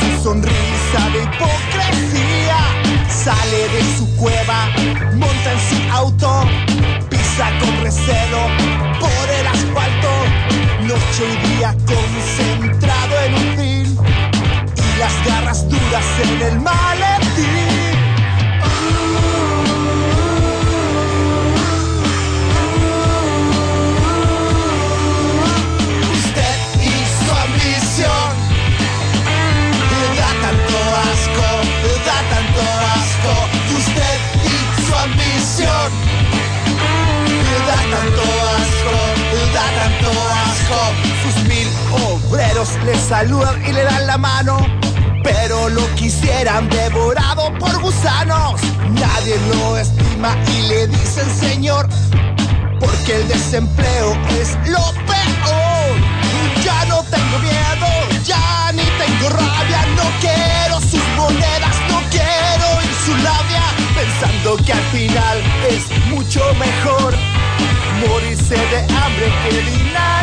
su sonrisa de hipocresía. Sale de su cueva, monta en su auto, pisa con recelo por el asfalto, noche y día concentrado en un fin y las garras duras en el mal. Obreros le saludan y le dan la mano. Pero lo quisieran devorado por gusanos. Nadie lo estima y le dicen señor. Porque el desempleo es lo peor. Ya no tengo miedo, ya ni tengo rabia. No quiero sus monedas, no quiero ir su labia. Pensando que al final es mucho mejor morirse de hambre que inanición.